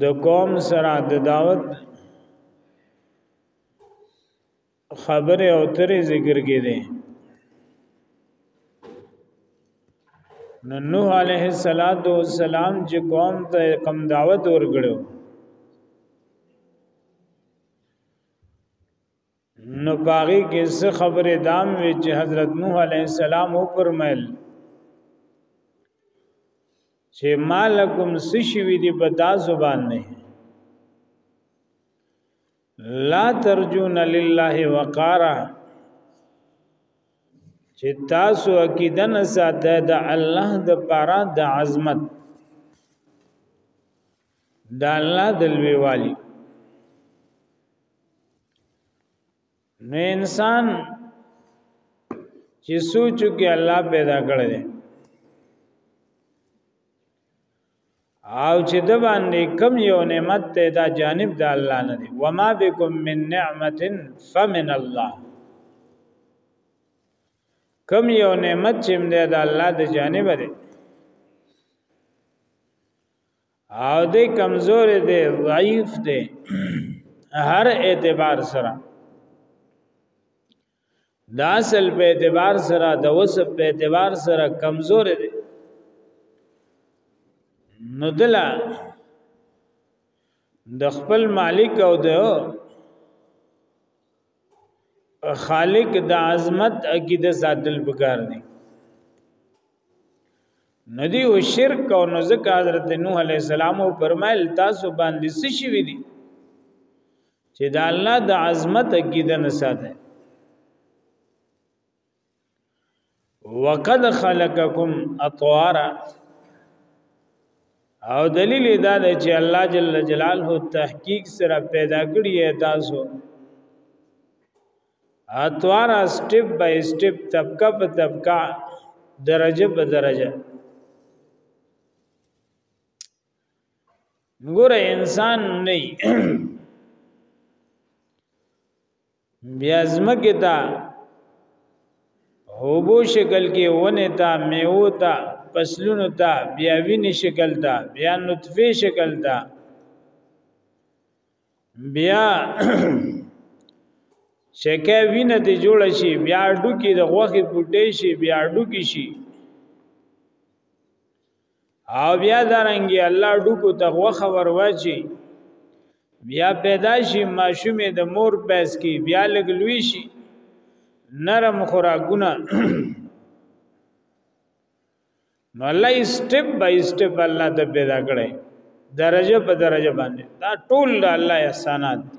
د قوم سره د دعوت خبره او ترې ذکر کې دي نو نوح عليه السلام چې قوم ته کم دعوت ورګړو نو باغی کې څه خبره دام وی چې حضرت نوح علی السلام او پرمل چې مالکم سشوی دی په دا زبان نه لا ترجون لله وقارا چې تاسو عقیدن ساته د الله د پاره د عظمت دا الله د لوی والی نو انسان چې سوچو کې الله پیدا کړی دی او چې د باندې کم یو نعمت ته دا جانب د الله نه دی وما بكم من نعمت فمن الله کم یو نعمت چې د الله د جانب دی او دې کمزور دې ضعیف دې هر اعتبار سره دا اصل په اعتبار سره د وسب په اعتبار سره کمزور دې نو دلا د خپل مالک او د خالق د عظمت عقیده ساتل پکار دي ندی او شرک او نو ځکه حضرت نوح علی السلام او فرمایل تاسو باندې څه شي وی دي چې د الله د عظمت عقیده نه ساته وقد خلقکم اطوارا او دلیل دا دی چې الله جل جلاله تحقیق سره پیدا کړی ہے تاسو اطوارا سټپ بای سټپ طبقه په طبقه درجه په درجه ګوره انسان نه بیا زمکه تا هوبو شکل کې ونه تا میوه تا فصلونو تا بیا ویني شکل تا بیا نطفه شکل تا بیا شکه وینه ته جوړ شي بیا ډوکی د غوخي پټې شي بیا ډوکی شي او بیا درنګي الله ډکو ته غوخه ورواچي بیا پیدا شي ماشومې د مور پیس کې بیا لګلوي شي نرم خوراکونه نو الله سټپ بای سټپ الله ته پیدا کړي درجه په درجه باندې دا ټول د الله احسانات دي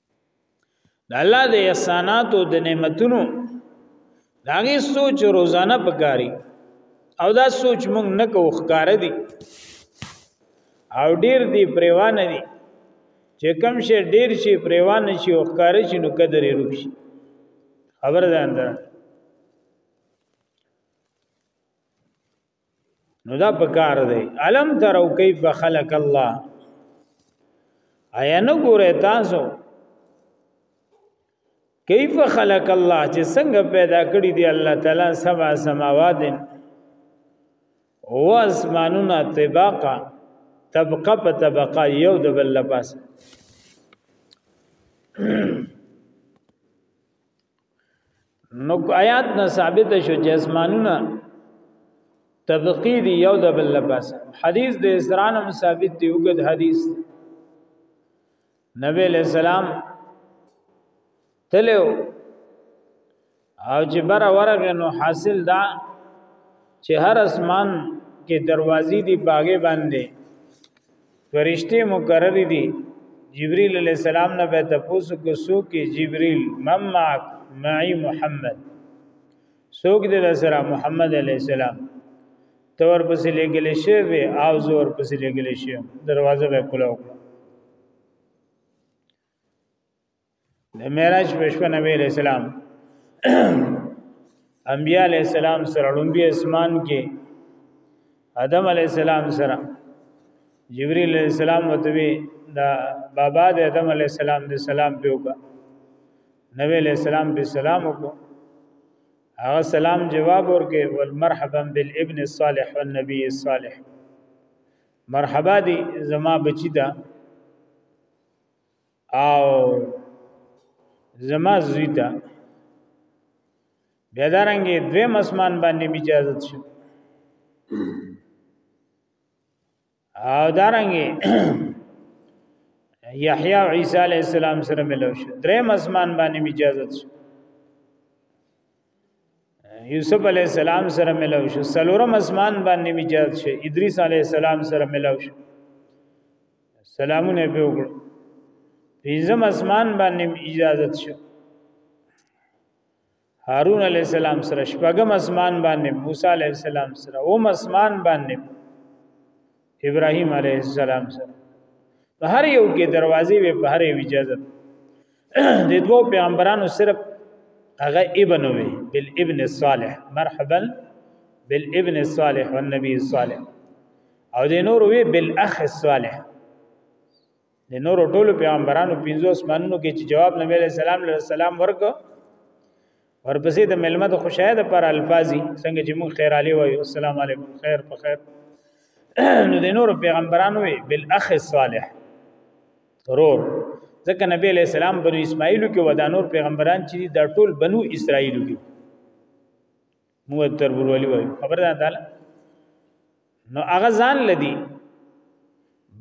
د الله د احسانات او د نعمتونو داغه سوچ روزانه پکاري او دا سوچ مونږ نه کو ښکار دي او ډیر دی پریوان دي چې کم شي ډیر شي پریوان شي او ښکار شي نو قدر یې روشي خبر ده اندر نو دا پکار دی علم ترو کیف خلق الله آیا نو ګوره تاسو کیف خلق الله چې څنګه پیدا کړی دی الله تعالی سبع سماوات او اسمانونه طبقه طبقه په طبقه یو د بل لپاس نو آیات نه ثابت شو چې اسمانونه طبقی دی یو د بل لپس حدیث د اسران هم ثابت دی وګد حدیث نبی علیہ السلام تلو او چې بر ورغه نو حاصل دا چې هر اسمان کې دروازې دی باغې باندې فرشتي مقرر دي جبريل عليه السلام نه به تاسو کو سو کې جبريل مما معي محمد سوق دې سره محمد عليه السلام تور پسې لګل شي به او زور پسې لګل شي دروازه به کولاو د معراج په شپه نبی علیہ السلام انبیاء علیہ السلام سره لومبي اسمان کې آدم علیہ السلام سره جبرئیل علیہ السلام وتوی دا بابا د آدم علیہ السلام د سلام په وکړه نبی علیہ السلام په سلام وکړه هغه سلام جواب ورکړي ول مرحبا بالابن الصالح والنبي الصالح مرحبا دي زما بچی ته او زما زوی ته بیا دارنګې دوی مسمان باندې اجازه شو او دارنګې یحیی او عیسی علی السلام سره ملو شو درې مسمان باندې اجازه شو یوسف علی السلام سره ملو شو سلورم اسمان باندې میجاز شو ادریس علی السلام سره ملو شو سلامونه په وکړو پنځم اسمان باندې اجازه شو هارون علی السلام سره شپږم اسمان باندې موسی علی السلام سره اوم اسمان باندې ابراهيم عليه السلام سره په هر یو کې دروازې وې په هر یو اجازه د دوو پیغمبرانو صرف هغه ابن وي بالابن الصالح مرحبا بالابن الصالح والنبي الصالح او د نور وی بالاخ الصالح د نور ټولو پیغمبرانو پنځو اسمانونو کې چې جواب نبی علیہ السلام علیہ السلام ورک ورپسې د ملمت خوشاله د پر الفاظي څنګه چې مون خیر علی وای السلام علیکم خیر په خیر نو د نور پیغمبرانو وی بالاخ صالح رور ځکه نبی علیہ السلام بنو اسماعیل کې ودا نور پیغمبران چې دا ټول بنو اسرائیل کې موږ تر برولی وایو خبر ده تعالی نو هغه ځان لدی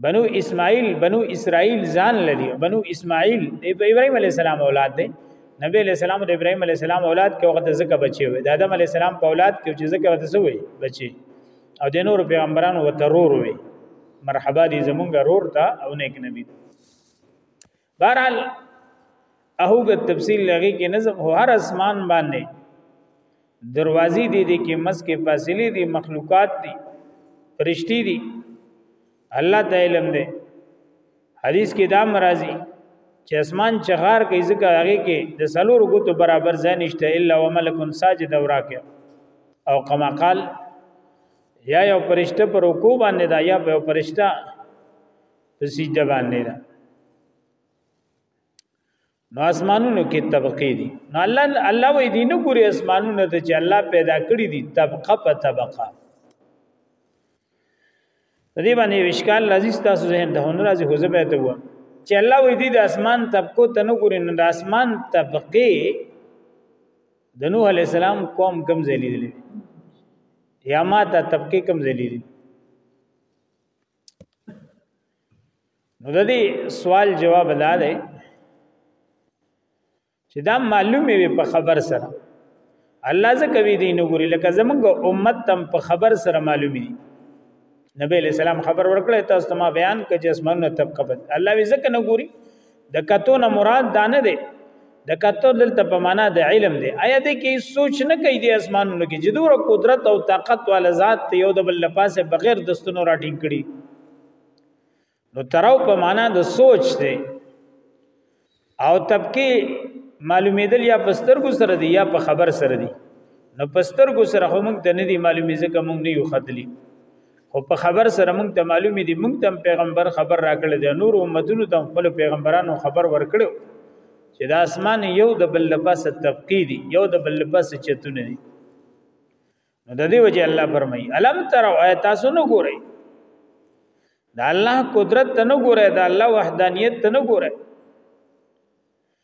بنو اسماعیل بنو اسرائیل ځان لدی بنو اسماعیل د ابراهیم علی السلام اولاد دی نبی علی السلام د ابراهیم علی السلام اولاد کې وخت زکه بچي وي د آدم علی السلام په اولاد کې چې زکه وته سوې بچي او د نور پیغمبرانو وترور وي مرحبا دي زمونږ رور ته او نیک نبی ته بهرحال اهوګه تفصیل لغی کې نظم هو هر اسمان باندې دروازې دي دي کې مسکه فاصله دي مخلوقات دي فرشتي دي الله تعالی علم دی حدیث کې دا مرাজি چې اسمان چغار کوي ځکه هغه کې د سلور غوتو برابر ځای نشته الا وملک ساجد وراکه او کما قال یا یو پرشته پر رکوع باندې دا یا په پرشته په سجده باندې ده نو اسمانونو کې طبقه دي نو الله الله وې دي نو ګوري اسمانونو ته چې الله پیدا کړی دي طبقه په طبقه دې باندې وشکال لذیذ تاسو ذهن ته هنر راځي خو زبې ته وو چې الله وې دي د اسمان طبقو ته نو ګوري نو د اسمان طبقه د نوح علی السلام قوم کم ذلیل یا ما ته طبقه کم ذلیل نو د دې سوال جواب دا دی چې دا معلومه وي په خبر سره الله زکه وی دین وګوري لکه زمونږ امت تم په خبر سره معلومي دي نبی علیہ السلام خبر ورکړی تاسو ته ما بیان کړ چې اسمانونه طبقه بد الله وی زکه نه ګوري د کتو نه مراد دا نه دی د کتو دلته په معنا د علم دی آیا د کې سوچ نه کوي د اسمانونو کې چې دوره قدرت او طاقت والا ذات ته یو د بل لپاسه بغیر د ستونو راټینګ کړي نو تراو په معنا د سوچ دی او تبکی معلومیدل یا پسترګو سره دی یا په خبر سره دی نو پسترګو سره هم موږ د ندی معلومی ځکه موږ نه یو خدلی خو په خبر سره مونږ ته معلوم دي مونږ ته پیغمبر خبر راکړل دي نور امتونو ته خپل پیغمبرانو خبر ورکړو چې د اسمان یو د بل لپاسه تبقی دي یو د بل لپاسه چتونه دي نو د دې وجه الله فرمایي الم تر او تاسو نو ګورئ دا الله قدرت ته نو ګورئ دا الله وحدانیت ته نو ګورئ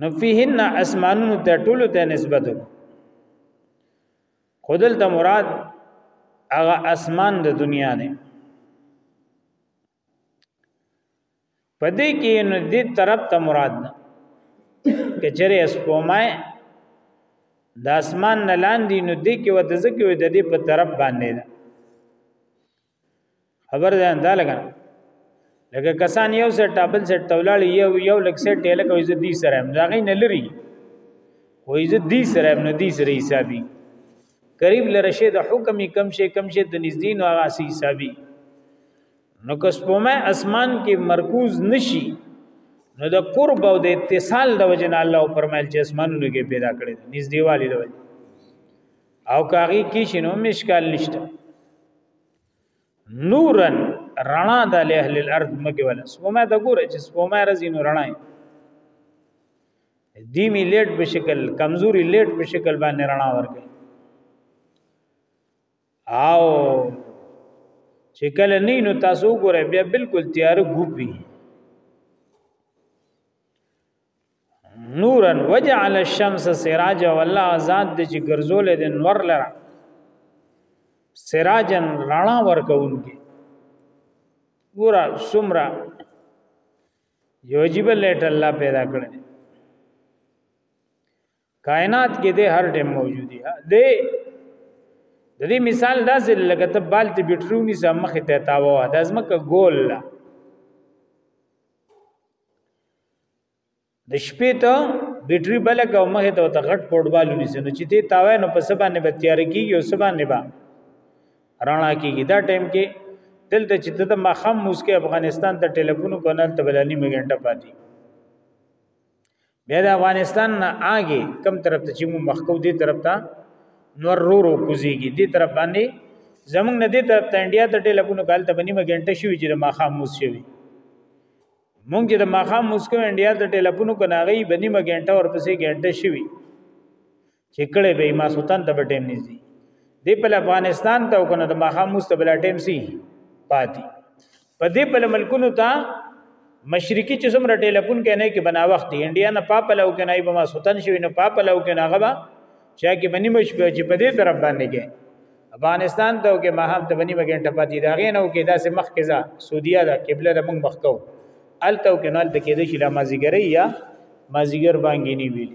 نو فيهن اسمانونو ته ټولو ته نسبت خودل ته مراد هغه اسمان د دنیا دی پدې کې نو دې طرف ته مراد نه کچره اسپومای د اسمان نه لاندې نو دې کې وته ځکه وي د دې په طرف باندې ده خبر ده انده لګا لکه کسان یو سیټ ټابل سیټ تولاړ یو یو لک سیټ ټیل کوي زه دې سره هم دا غي نه لري وای زه دې سره هم نه دې سره حسابي قریب لرشه د حکم کم شي کم شي د نږدې نو هغه سي حسابي نو کس په ما اسمان کې مرکوز نشي نو د قرب او د اتصال د وجنه الله پرمایل چې اسمانونو کې پیدا کړی نږدې والی د وجنه او کاغي کې شنو مشکل نشته نورن رڼا د اهل الارض مګي ولا سپومه د ګوره چې سپومه رزي نو رڼا دی می لیټ په شکل کمزوري لیټ په شکل باندې رڼا ورکړي او چې کله نه نو تاسو ګوره بیا بالکل تیار ګوپی نورا وجعل الشمس سراجا والله ذات دې چې ګرځول دې نور لره سراجن رڼا ورکوونکی ګورا سمرا یو عجیب لیټ الله پیدا کړی کائنات کې دې هر ټیم موجود دی دې د دې مثال داسې لکه ته بالته بیټرونی سم مخه ته تاوه د ازمکه ګول لا د شپې ته بیټری بل کو مخه ته ته غټ پورډبالو نیسه نو چې دې تاوه نو په سبا نه به تیار کیږي او سبا نه به رانا کیږي دا ټیم کې دلته چې ته د مخم موسکه افغانستان ته ټلیفون کونل ته بلانی مګنټه پاتې بیا د افغانستان نه آګه کم طرف ته چې مو مخکو دې طرف ته نور رو رو کوزيږي دې طرف باندې زمونږ نه دې طرف ته انډیا ته ټلیفون کال ته بنیمه ګنټه شوی چې د ماخام موس شوی مونږ چې د ماخام موس کو انډیا ته ټلیفون کناغي بنیمه ګنټه ورپسې ګنټه شوی چې کله به ما سلطان ته به ټیم نږدې دی په افغانستان ته وکنه د ماخام مستبل ټیم سي پاتې په دې په ملکونو ته مشرقي چې څومره ټلیفون کې نه کې بنا وخت دی انډیا نه پاپ لو کې نه به ما سلطان شوی نه پاپ لو کې نه غوا چې کې بنی مش په چې په دې طرف باندې کې افغانستان ته کې ما هم ته بنی مګن ټپاتې دا غې نه کې داسې مخ کې ځه سعودیا دا قبله د موږ مخ کو الته کې نه الته کې د شي لا مازیګری یا مازیګر باندې نیویل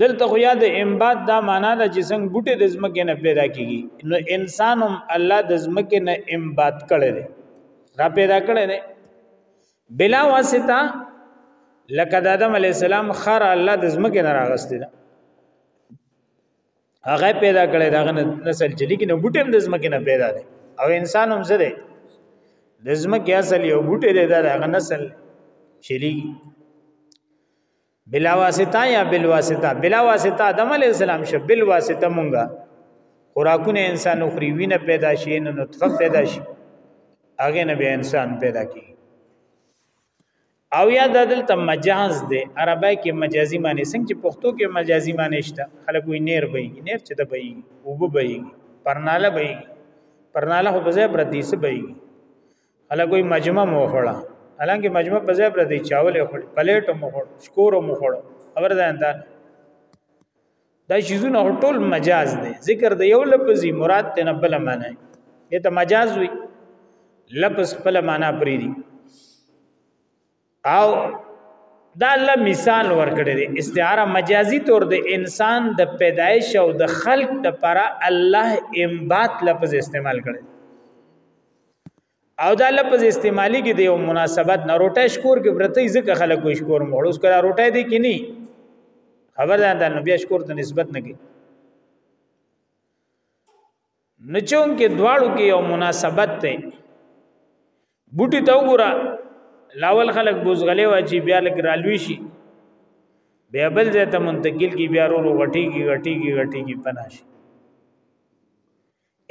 دلته خو یاد امباد دا معنا ده چې څنګه بوټي د زمکه نه پیدا کیږي نو انسان هم الله د زمکه نه امباد کړي دي را پیدا کړي دي بلا واسطه لکه د آدم علی السلام خر الله د زمکه نه راغستي ده هغه پیدا کړي دا نسل چې لیکن بوټي هم د زمکه نه پیدا دي او انسان هم زده د زمکه اصل یو بوټي دی دا هغه نسل شریږي بلا واسطه یا بل واسطه بلا واسطه آدم علی السلام شه بل واسطه مونږه خوراکونه انسان اخري وینه پیدا شي نو نطفه پیدا شي هغه نه به انسان پیدا کی او یا د دلته مجاز دی عربی کې مجازي معنی څنګه چې پښتو کې مجازي معنی شته خلک وی نیر به نیر چې د به او به به پرناله به پرناله خو بځه پردیس به هله کوئی مجمع مو خوړه الانګه مجمع په ځای پر دی چاول خوړ پلیټ مو خوړ شکور مو خوړ خبر ده انده دا شیزونه ټول مجاز دی ذکر د یو لفظ مراد ته نه بل معنی ته مجاز وي لفظ بل معنی پری دی او دا الله مثال ورکړی دی استعاره مجازي تور د انسان د پیدایش او د خلق د پر الله امبات لفظ استعمال کړی او دا لفظ استعمالي کې دی او مناسبت نه روټه شکور کې برته ځکه خلک کوئی شکور مړ اوس کړه روټه دی کې نه خبر ده نو بیا شکور ته نسبت نه کې نه چون کې دواړو کې یو مناسبت ته بوټي ته وګوره لاول خلک بوزغلې واچي بیا لګ رالوي شي بیا بل ځای ته منتقل کی بیا ورو غټي کی غټي کی غټي کی پناش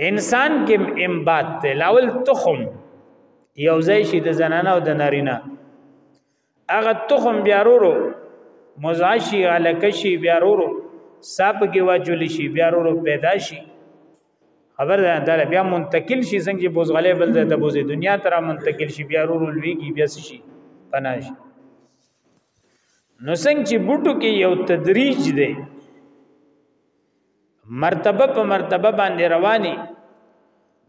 انسان کې امبات ته لاول تخم یو ځای شي د زنانه او د نارینه هغه تخم بیا ورو مزاشي الکشي بیا ورو ساپ کې واجول شي بیا ورو پیدا شي خبر ده دا بیا منتقل شي څنګه بوزغله بل ځای ته بوزي دنیا تر منتقل شي بیا ورو لویږي بیا شي پناش نو څنګه چې بوټو کې یو تدریج دی مرتبه په مرتبه باندې رواني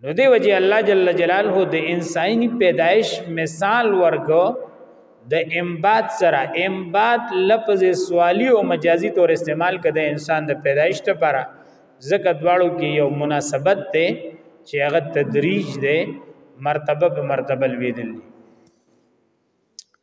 نو دی وجه الله جل جلاله د انساني پیدایش مثال ورکو د امبات سره امبات لفظ سوالی او مجازي تور استعمال کده انسان د پیدایش ته پره زکه دواړو کې یو مناسبت ته چې هغه تدریج ده مرتبه په مرتبه لویدل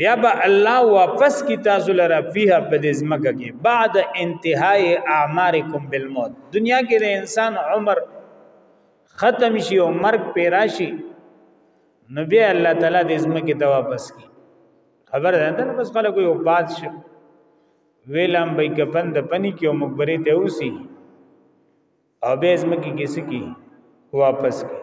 بیا به الله واپس کی تاسو لره فيها په دې ځمکه کې بعد انتهای اعمارکم بالموت دنیا کې د انسان عمر ختم شي او مرګ پیرا شي نو بیا الله تعالی دې ځمکه ته واپس کی خبر ده نن بس خلکو یو پات شو ویلم به کفن د پنی کې او مقبره ته اوسي او به ځمکه کې سکی واپس کی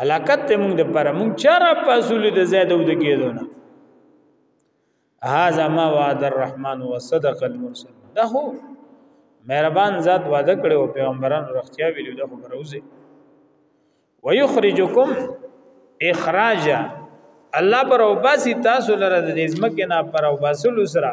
هلاکت ته موږ د پر موږ چاره پاسول د زید او د کېدو نه هاذا ما وعد الرحمن وصدق المرسل دا هو مهربان ذات وعده کړی او پیغمبرانو رښتیا ویلو دا خو بروزه ويخرجکم اخراجا الله پر او باسی تاسو لره د ځمکه نه پر او باسلو سره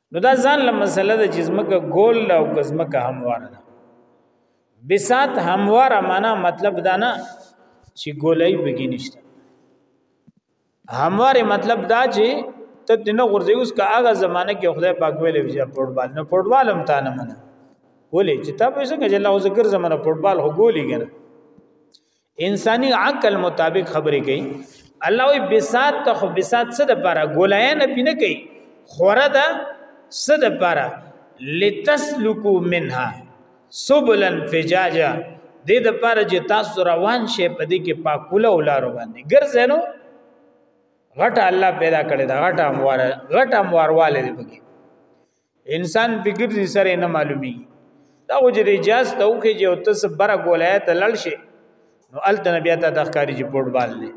نو دا ځان له مسله د جسمکه ګول او جسمکه همواره ده بسات همواره معنا مطلب دا نه چې ګولای بګی نشته همواره مطلب دا چې ته د نه غورځي اوس کا هغه زمانہ کې خدای پاک ویلې چې فوټبال نه فوټبال هم تا نه منه ولې چې تا به څنګه چې الله ذکر زمانہ فوټبال هو ګولې کنه انساني عقل مطابق خبرې کوي الله وي بسات ته خو بسات څه د پاره ګولای نه پینې کوي خوره ده څه د پاره لتسلکو منها سبلا فجاجا دې د پاره چې تاسو روان شئ په دې کې پاکوله ولارو باندې ګرځې نو غټه الله پیدا کړی دا غټه اموار غټه اموارواله دې پکې انسان فکر دي سره نه معلومي دا خو چې اجازه ته وکي چې او تس بره ګولای ته لړ شي نو ال ته بیا ته تخکاری چې فوټبال دی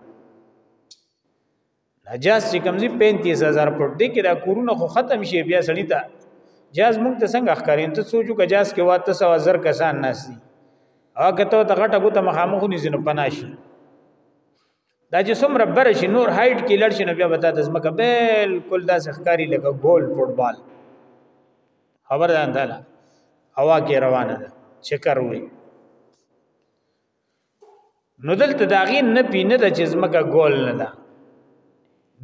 اجازه چې کمزي 35000 فوټ دی کې دا کورونه خو ختم شي بیا سړی ته جاز موږ ته څنګه ښکارې ته سوچو که جاز کې واته سو زر کسان ناشتي او کته ته غټه ګوته مخامخ نيزنه پناشي دا چې څومره بر شي نور هایټ کې لړ شي نو بیا وتا د زمکه بالکل دا ښکاری لکه ګول فوټبال خبر ده انداله هوا کې روانه ده چکر وي نو دلته دا غي نه پینه د چې زمکه ګول نه ده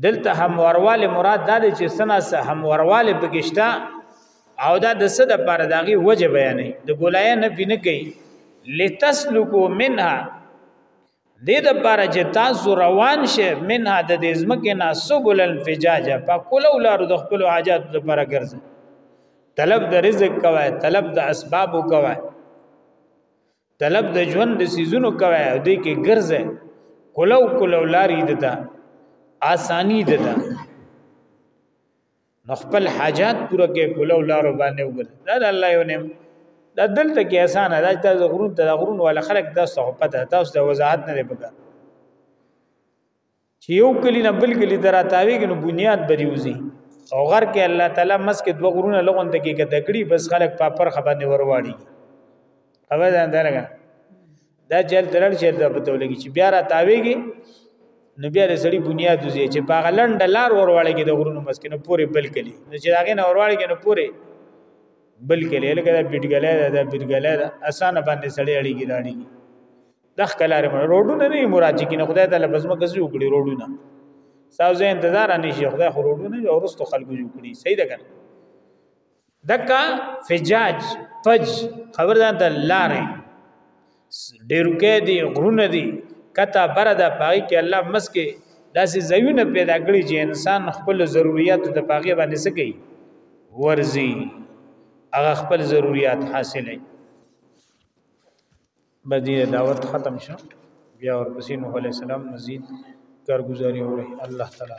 دلته همورواله مراد دا دی چې سنا سه همورواله پکشتا او دا د صد پر داغي وجه بیانې د ګولای نه پینه کوي لتسلکو منها دې د پاره چې تاسو روان شئ منها د دې زمکه نه سبل الفجاج په کولو لار د خپل حاجات لپاره ګرځي طلب د رزق کوي طلب د اسباب کوي طلب د ژوند د سيزونو کوي او دې کې ګرځي کولو کولو لارې دتا آسانی دتا نو خپل حاجات پوره کې کولو لارو باندې وګل دا د الله یو نعم دا دلته کې آسان ده چې تاسو غرون ته غرون ولا خلک تاسو ته پته تاسو د وضاحت نه دی پکا چې یو کلی نه بل کلی ترا تاوی کې نو بنیاد بریوزي او غر کې الله تعالی مس کې دوه غرونه لغون ته کې کډکړي بس خلک پاپر خبرنه ورواړي اوبه ځان درګه دا چل ترل شي دا پته ولګي چې بیا را تاویږي نو بیا د سړی بنیاد وزي چې په غلند لار ورواړي کې د غرونو مسکینو پورې بل کلی نو چې هغه نه ورواړي کې نو پورې بل کلی لکه دا بیډګلې دا دا بیډګلې دا اسانه باندې سړی اړيږي راړي د خلاره مړ روډونه نه مراجع کینه خدای تعالی بزمه کزي وکړي روډونه ساوزه انتظار نه شي خدای خو روډونه او رستو خلکو جوړ کړي صحیح ده کنه دکا فجاج فج خبر ده د لارې ډیرکې دي غرونه دي کته بر ده پای کې الله مسکه داسې زیونه پیدا کړی چې انسان خپل ضرورت د پاګې باندې سکی ورزي هغه خپل ضرورت حاصلې بدی دعوت ختم شو بیا ورپسې نوح علی السلام مزید کارګزاري وره الله تعالی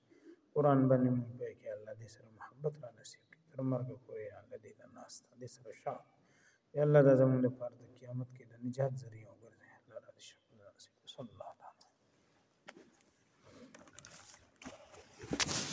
قران باندې مونږ په کې الله دې سره محبت را نصیب کړي تر مرګ پورې الله دې دا ناس ته دې سره شا یا الله دا زمونږ لپاره د قیامت کې د نجات ذریعہ وګرځي الله را دې شکر نصیب صلی الله Thank you.